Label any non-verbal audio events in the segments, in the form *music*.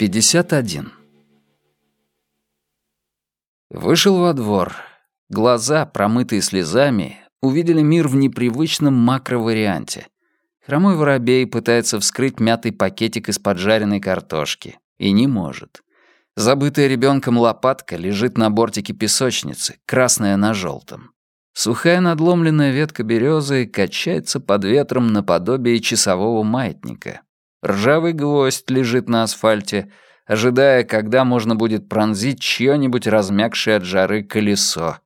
51. Вышел во двор. Глаза, промытые слезами, увидели мир в непривычном макроварианте. Хромой воробей пытается вскрыть мятый пакетик из поджаренной картошки. И не может. Забытая ребенком лопатка лежит на бортике песочницы, красная на желтом. Сухая надломленная ветка березы качается под ветром наподобие часового маятника. Ржавый гвоздь лежит на асфальте, ожидая, когда можно будет пронзить чье-нибудь размягшее от жары колесо.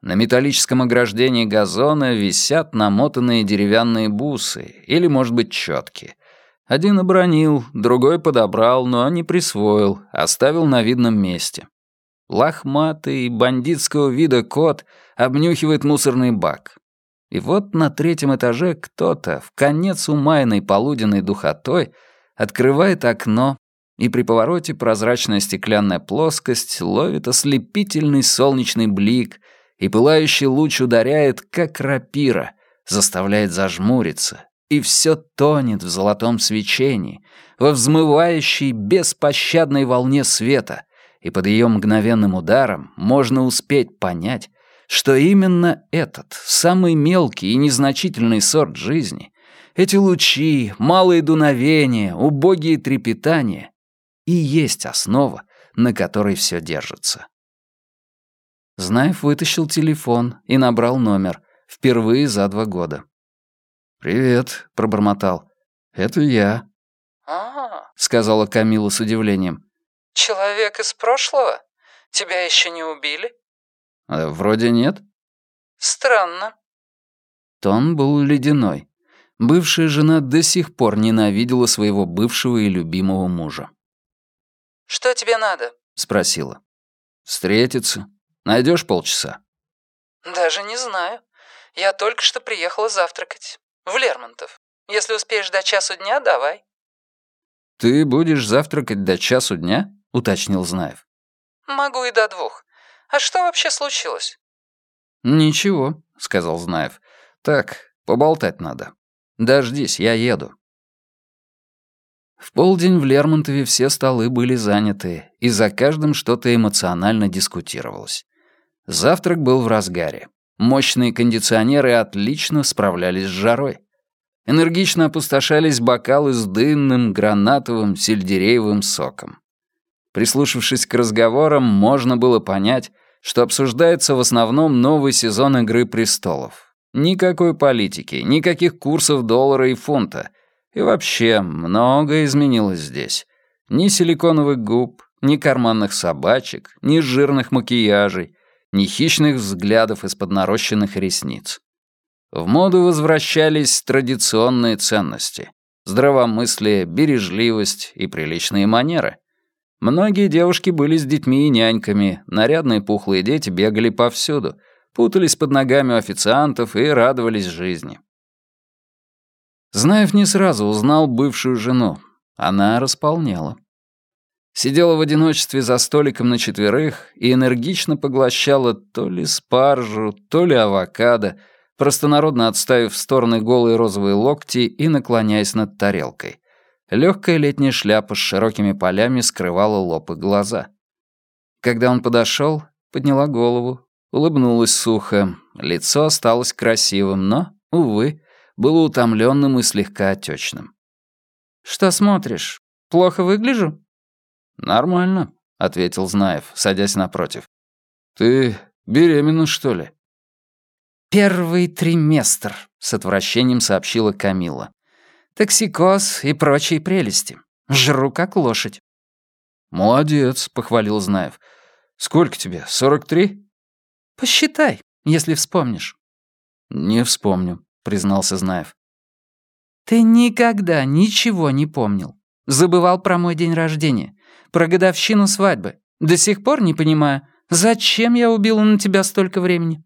На металлическом ограждении газона висят намотанные деревянные бусы или, может быть, четки. Один обронил, другой подобрал, но не присвоил, оставил на видном месте. Лохматый, бандитского вида кот обнюхивает мусорный бак. И вот на третьем этаже кто-то, в конец умайной полуденной духотой, открывает окно, и при повороте прозрачная стеклянная плоскость ловит ослепительный солнечный блик, и пылающий луч ударяет, как рапира, заставляет зажмуриться, и все тонет в золотом свечении, во взмывающей беспощадной волне света, и под ее мгновенным ударом можно успеть понять, что именно этот, самый мелкий и незначительный сорт жизни, эти лучи, малые дуновения, убогие трепетания и есть основа, на которой все держится. Знаев вытащил телефон и набрал номер, впервые за два года. «Привет», — пробормотал. «Это я». «А, — сказала Камила с удивлением. человек из прошлого? Тебя еще не убили?» «Э, «Вроде нет». Странно. Тон был ледяной. Бывшая жена до сих пор ненавидела своего бывшего и любимого мужа. Что тебе надо? Спросила. «Встретиться. Найдешь полчаса?» Даже не знаю. Я только что приехала завтракать. В Лермонтов. Если успеешь до часу дня, давай. «Ты будешь завтракать до часу дня?» — уточнил Знаев. Могу и до двух. А что вообще случилось? «Ничего», — сказал Знаев. «Так, поболтать надо. Дождись, я еду». В полдень в Лермонтове все столы были заняты, и за каждым что-то эмоционально дискутировалось. Завтрак был в разгаре. Мощные кондиционеры отлично справлялись с жарой. Энергично опустошались бокалы с дынным, гранатовым, сельдереевым соком. Прислушавшись к разговорам, можно было понять, что обсуждается в основном новый сезон «Игры престолов». Никакой политики, никаких курсов доллара и фунта. И вообще, многое изменилось здесь. Ни силиконовых губ, ни карманных собачек, ни жирных макияжей, ни хищных взглядов из-под нарощенных ресниц. В моду возвращались традиционные ценности. Здравомыслие, бережливость и приличные манеры — Многие девушки были с детьми и няньками, нарядные пухлые дети бегали повсюду, путались под ногами у официантов и радовались жизни. Знаев не сразу узнал бывшую жену. Она располнела. Сидела в одиночестве за столиком на четверых и энергично поглощала то ли спаржу, то ли авокадо, простонародно отставив в стороны голые розовые локти и наклоняясь над тарелкой. Легкая летняя шляпа с широкими полями скрывала лоб и глаза. Когда он подошел, подняла голову, улыбнулась сухо. Лицо осталось красивым, но, увы, было утомленным и слегка отечным. «Что смотришь? Плохо выгляжу?» «Нормально», — ответил Знаев, садясь напротив. «Ты беременна, что ли?» «Первый триместр», — с отвращением сообщила Камила. Токсикоз и прочие прелести. Жру как лошадь». «Молодец», — похвалил Знаев. «Сколько тебе, сорок три?» «Посчитай, если вспомнишь». «Не вспомню», — признался Знаев. «Ты никогда ничего не помнил. Забывал про мой день рождения, про годовщину свадьбы. До сих пор не понимаю, зачем я убила на тебя столько времени?»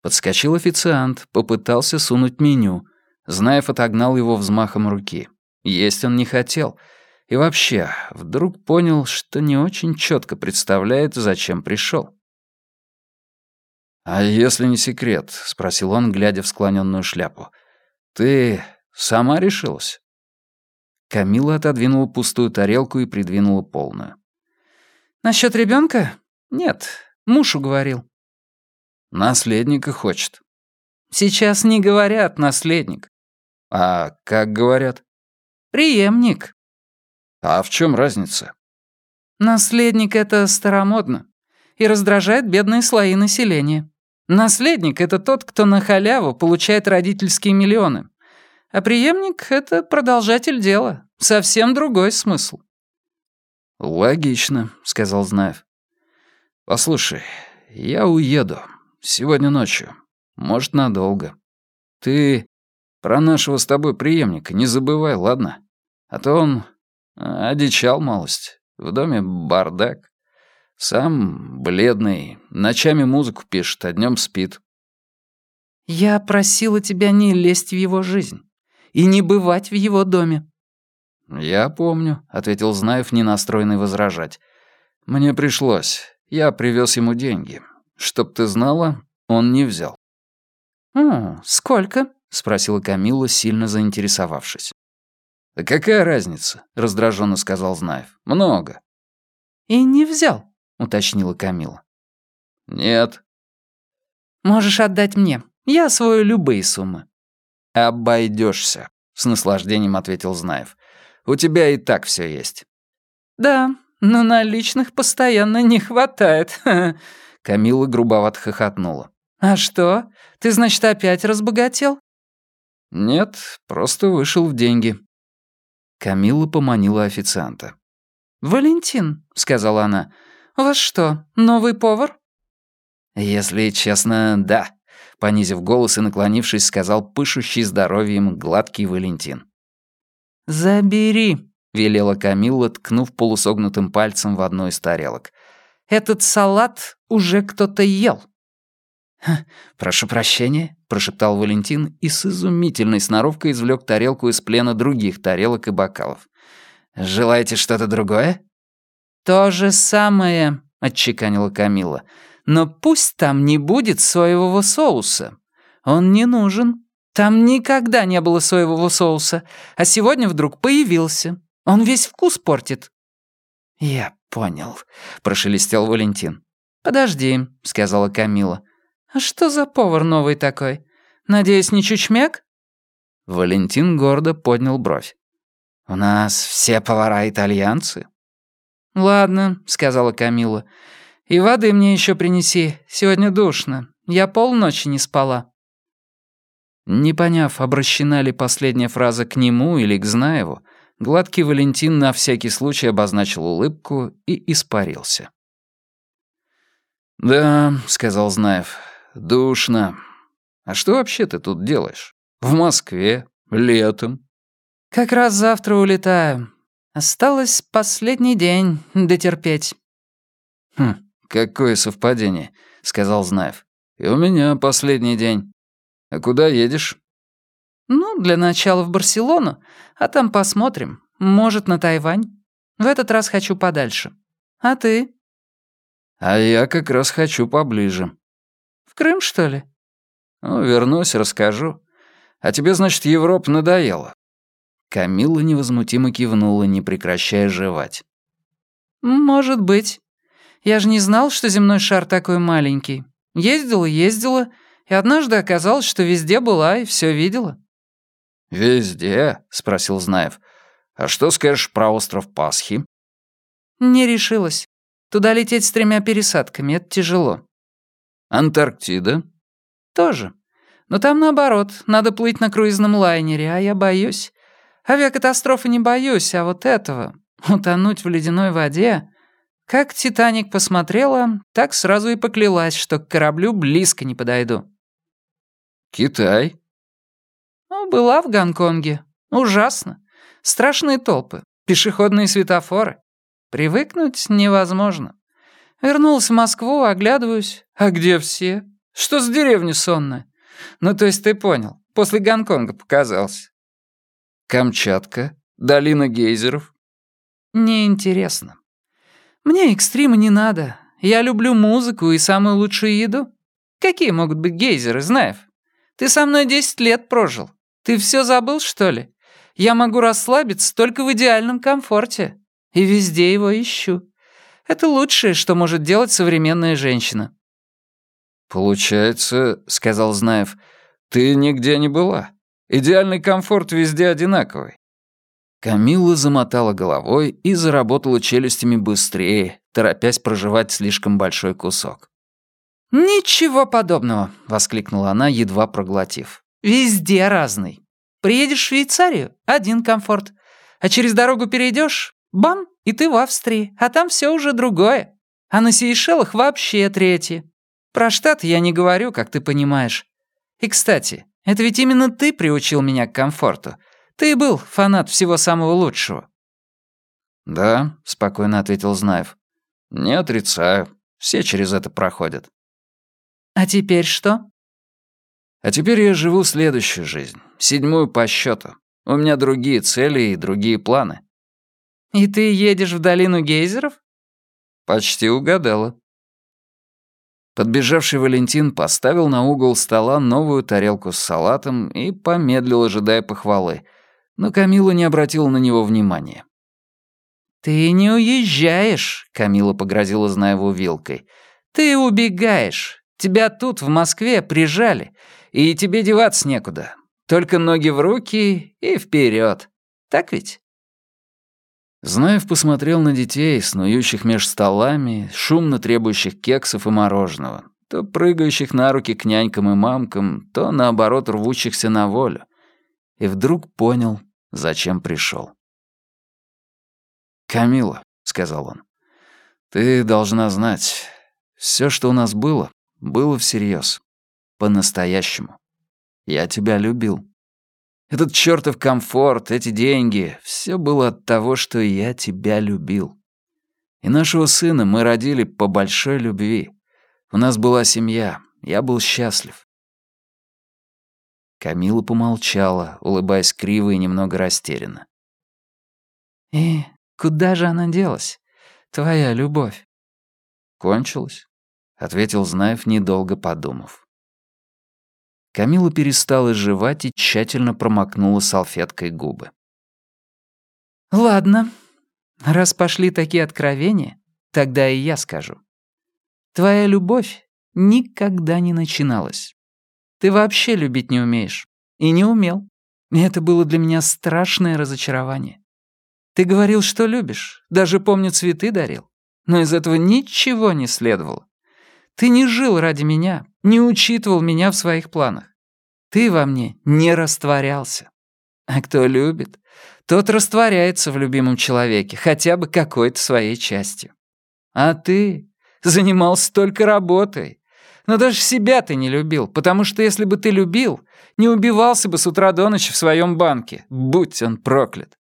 Подскочил официант, попытался сунуть меню — Знаев отогнал его взмахом руки. Есть он не хотел. И вообще, вдруг понял, что не очень четко представляет, зачем пришел. «А если не секрет?» — спросил он, глядя в склоненную шляпу. «Ты сама решилась?» Камила отодвинула пустую тарелку и придвинула полную. «Насчет ребенка? Нет, муж уговорил». «Наследника хочет». «Сейчас не говорят наследник». «А как говорят?» «Преемник». «А в чем разница?» «Наследник — это старомодно и раздражает бедные слои населения. Наследник — это тот, кто на халяву получает родительские миллионы. А преемник — это продолжатель дела. Совсем другой смысл». «Логично», — сказал Знаев. «Послушай, я уеду. Сегодня ночью. Может, надолго. Ты про нашего с тобой преемника не забывай, ладно? А то он одичал малость. В доме бардак. Сам бледный, ночами музыку пишет, а днем спит. «Я просила тебя не лезть в его жизнь и не бывать в его доме». «Я помню», — ответил Знаев, не настроенный возражать. «Мне пришлось. Я привез ему деньги. Чтоб ты знала, он не взял». «О, сколько?» — спросила Камилла, сильно заинтересовавшись. «Да какая разница?» — раздраженно сказал Знаев. «Много». «И не взял?» — уточнила Камила. «Нет». «Можешь отдать мне. Я освою любые суммы». «Обойдешься», — с наслаждением ответил Знаев. «У тебя и так все есть». «Да, но наличных постоянно не хватает». *laughs* Камила грубовато хохотнула. «А что? Ты, значит, опять разбогател?» «Нет, просто вышел в деньги». Камила поманила официанта. «Валентин», — сказала она, — «у вас что, новый повар?» «Если честно, да», — понизив голос и наклонившись, сказал пышущий здоровьем гладкий Валентин. «Забери», — велела Камилла, ткнув полусогнутым пальцем в одну из тарелок. «Этот салат уже кто-то ел». «Прошу прощения», — прошептал Валентин и с изумительной сноровкой извлек тарелку из плена других тарелок и бокалов. «Желаете что-то другое?» «То же самое», — отчеканила Камила. «Но пусть там не будет соевого соуса. Он не нужен. Там никогда не было соевого соуса, а сегодня вдруг появился. Он весь вкус портит». «Я понял», — прошелестел Валентин. «Подожди», — сказала Камила. «А что за повар новый такой? Надеюсь, не чучмяк?» Валентин гордо поднял бровь. «У нас все повара итальянцы». «Ладно», — сказала Камила. «И воды мне еще принеси. Сегодня душно. Я полночи не спала». Не поняв, обращена ли последняя фраза к нему или к Знаеву, гладкий Валентин на всякий случай обозначил улыбку и испарился. «Да», — сказал Знаев, Душно. А что вообще ты тут делаешь? В Москве? Летом?» «Как раз завтра улетаю. Осталось последний день дотерпеть». «Хм, какое совпадение», — сказал Знаев. «И у меня последний день. А куда едешь?» «Ну, для начала в Барселону, а там посмотрим. Может, на Тайвань. В этот раз хочу подальше. А ты?» «А я как раз хочу поближе. Крым, что ли?» «Ну, вернусь, расскажу. А тебе, значит, Европа надоела?» Камилла невозмутимо кивнула, не прекращая жевать. «Может быть. Я же не знал, что земной шар такой маленький. Ездила, ездила, и однажды оказалось, что везде была и все видела». «Везде?» — спросил Знаев. «А что скажешь про остров Пасхи?» «Не решилась. Туда лететь с тремя пересадками — это тяжело. Антарктида? Тоже. Но там наоборот, надо плыть на круизном лайнере, а я боюсь. Авиакатастрофы не боюсь, а вот этого, утонуть в ледяной воде... Как «Титаник» посмотрела, так сразу и поклялась, что к кораблю близко не подойду. «Китай?» Ну, была в Гонконге. Ужасно. Страшные толпы, пешеходные светофоры. Привыкнуть невозможно. Вернулась в Москву, оглядываюсь. А где все? Что с деревня сонная? Ну, то есть ты понял. После Гонконга показался. Камчатка? Долина гейзеров? Неинтересно. Мне экстрима не надо. Я люблю музыку и самую лучшую еду. Какие могут быть гейзеры, Знаев? Ты со мной десять лет прожил. Ты все забыл, что ли? Я могу расслабиться только в идеальном комфорте. И везде его ищу. Это лучшее, что может делать современная женщина». «Получается, — сказал Знаев, — ты нигде не была. Идеальный комфорт везде одинаковый». Камилла замотала головой и заработала челюстями быстрее, торопясь проживать слишком большой кусок. «Ничего подобного!» — воскликнула она, едва проглотив. «Везде разный. Приедешь в Швейцарию — один комфорт. А через дорогу перейдешь — бам, и ты в Австрии, а там все уже другое. А на Сейшелах вообще третье. Про штат я не говорю, как ты понимаешь. И, кстати, это ведь именно ты приучил меня к комфорту. Ты был фанат всего самого лучшего». «Да», — спокойно ответил Знаев. «Не отрицаю. Все через это проходят». «А теперь что?» «А теперь я живу следующую жизнь, седьмую по счету. У меня другие цели и другие планы». «И ты едешь в долину гейзеров?» «Почти угадала». Подбежавший Валентин поставил на угол стола новую тарелку с салатом и помедлил, ожидая похвалы. Но Камила не обратила на него внимания. «Ты не уезжаешь», — Камила погрозила Знаеву вилкой. «Ты убегаешь. Тебя тут, в Москве, прижали, и тебе деваться некуда. Только ноги в руки и вперед. Так ведь?» Знаев посмотрел на детей, снующих меж столами, шумно требующих кексов и мороженого, то прыгающих на руки к нянькам и мамкам, то, наоборот, рвущихся на волю. И вдруг понял, зачем пришел. «Камила», — сказал он, — «ты должна знать, все, что у нас было, было всерьез, по-настоящему. Я тебя любил. Этот чертов комфорт, эти деньги — все было от того, что я тебя любил. И нашего сына мы родили по большой любви. У нас была семья, я был счастлив. Камила помолчала, улыбаясь криво и немного растерянно. «И куда же она делась, твоя любовь?» «Кончилась», — ответил Знаев, недолго подумав. Камила перестала жевать и тщательно промокнула салфеткой губы. «Ладно, раз пошли такие откровения, тогда и я скажу. Твоя любовь никогда не начиналась. Ты вообще любить не умеешь. И не умел. Это было для меня страшное разочарование. Ты говорил, что любишь, даже, помню, цветы дарил. Но из этого ничего не следовало. Ты не жил ради меня, не учитывал меня в своих планах. Ты во мне не растворялся. А кто любит, тот растворяется в любимом человеке, хотя бы какой-то своей частью. А ты занимался только работой. Но даже себя ты не любил, потому что если бы ты любил, не убивался бы с утра до ночи в своем банке, будь он проклят.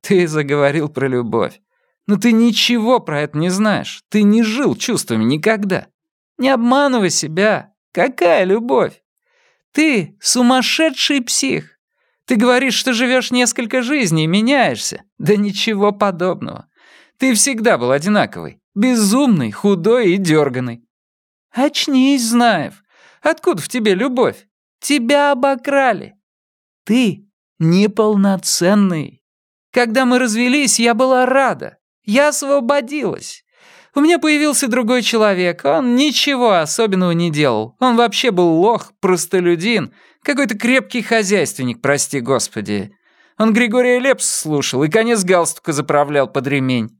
Ты заговорил про любовь. Но ты ничего про это не знаешь. Ты не жил чувствами никогда. Не обманывай себя. Какая любовь? Ты сумасшедший псих. Ты говоришь, что живешь несколько жизней, меняешься. Да ничего подобного. Ты всегда был одинаковый. Безумный, худой и дерганый. Очнись, Знаев. Откуда в тебе любовь? Тебя обокрали. Ты неполноценный. Когда мы развелись, я была рада. Я освободилась. У меня появился другой человек, он ничего особенного не делал. Он вообще был лох, простолюдин, какой-то крепкий хозяйственник, прости господи. Он Григория Лепс слушал и конец галстука заправлял под ремень.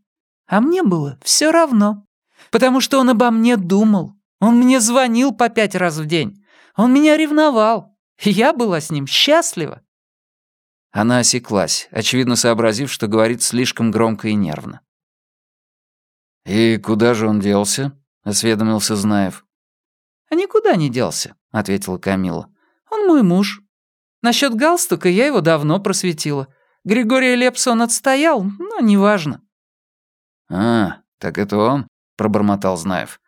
А мне было все равно, потому что он обо мне думал. Он мне звонил по пять раз в день. Он меня ревновал. Я была с ним счастлива. Она осеклась, очевидно сообразив, что говорит слишком громко и нервно. «И куда же он делся?» — осведомился Знаев. «А никуда не делся», — ответила Камила. «Он мой муж. Насчет галстука я его давно просветила. Григория Лепса он отстоял, но неважно». «А, так это он?» — пробормотал Знаев.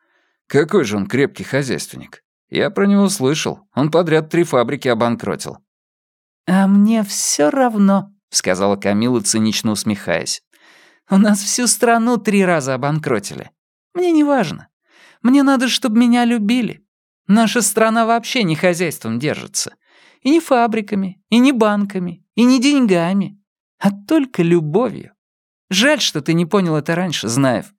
«Какой же он крепкий хозяйственник. Я про него слышал. Он подряд три фабрики обанкротил». «А мне все равно», — сказала Камила, цинично усмехаясь. У нас всю страну три раза обанкротили. Мне не важно. Мне надо, чтобы меня любили. Наша страна вообще не хозяйством держится. И не фабриками, и не банками, и не деньгами. а только любовью. Жаль, что ты не понял это раньше, Знаев.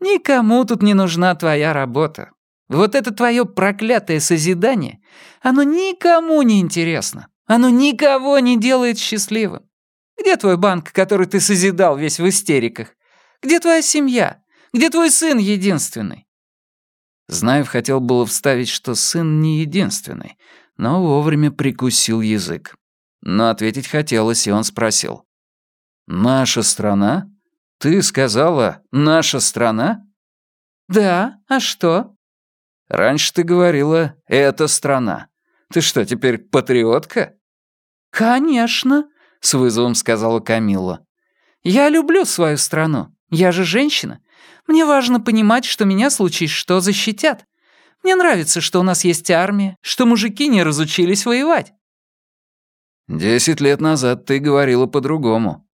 Никому тут не нужна твоя работа. Вот это твое проклятое созидание, оно никому не интересно. Оно никого не делает счастливым. Где твой банк, который ты созидал весь в истериках? Где твоя семья? Где твой сын единственный?» Знаев хотел было вставить, что сын не единственный, но вовремя прикусил язык. Но ответить хотелось, и он спросил. «Наша страна? Ты сказала «наша страна»?» «Да, а что?» «Раньше ты говорила «эта страна». Ты что, теперь патриотка?» «Конечно», — с вызовом сказала Камилла. «Я люблю свою страну. Я же женщина. Мне важно понимать, что меня, случись что, защитят. Мне нравится, что у нас есть армия, что мужики не разучились воевать». «Десять лет назад ты говорила по-другому».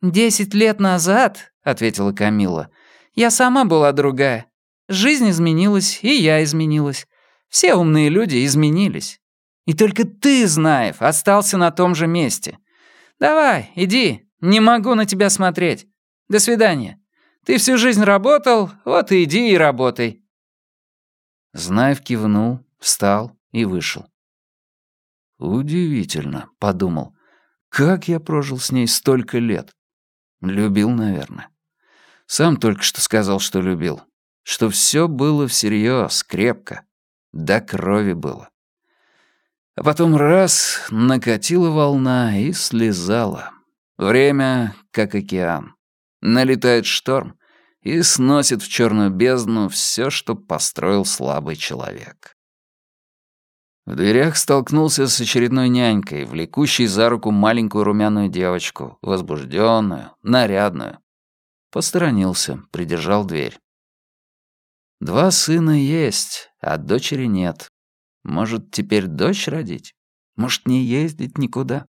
«Десять лет назад», — ответила Камила, — «я сама была другая. Жизнь изменилась, и я изменилась. Все умные люди изменились. И только ты, Знаев, остался на том же месте. Давай, иди, не могу на тебя смотреть. До свидания. Ты всю жизнь работал, вот и иди и работай». Знаев кивнул, встал и вышел. «Удивительно», — подумал. «Как я прожил с ней столько лет? Любил, наверное. Сам только что сказал, что любил. Что все было всерьез, крепко. До крови было. Потом раз — накатила волна и слезала. Время как океан. Налетает шторм и сносит в черную бездну все, что построил слабый человек. В дверях столкнулся с очередной нянькой, влекущей за руку маленькую румяную девочку, возбужденную, нарядную. Посторонился, придержал дверь. Два сына есть, а дочери нет. Может, теперь дочь родить? Может, не ездить никуда?